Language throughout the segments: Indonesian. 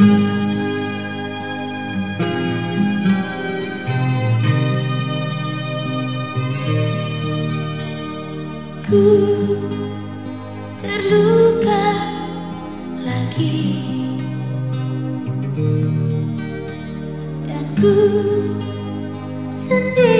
Ku terluka lagi. Dan ku sendiri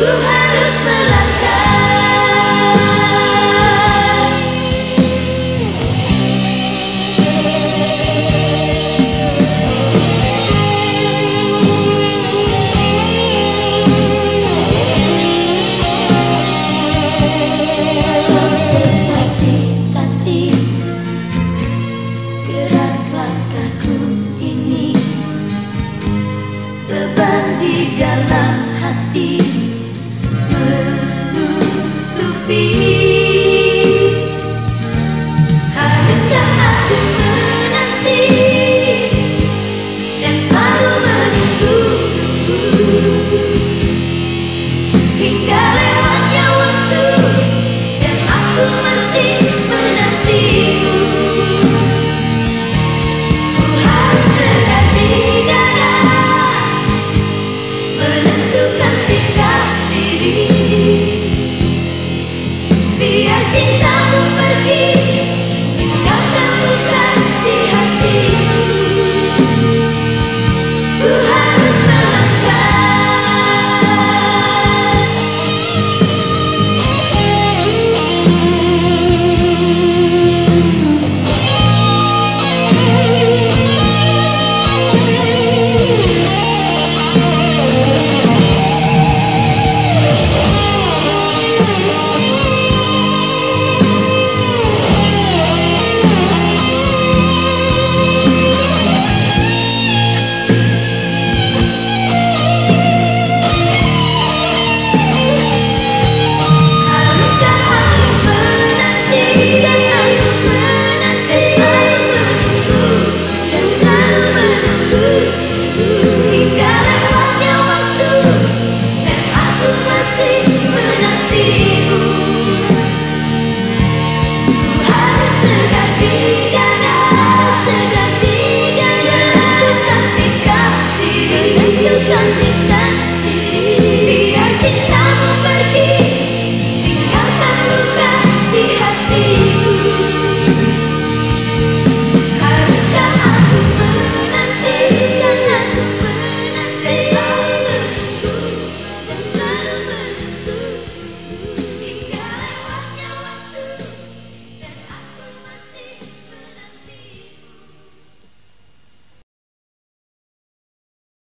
Ku harus melangkah. Thank you.